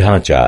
ढांचा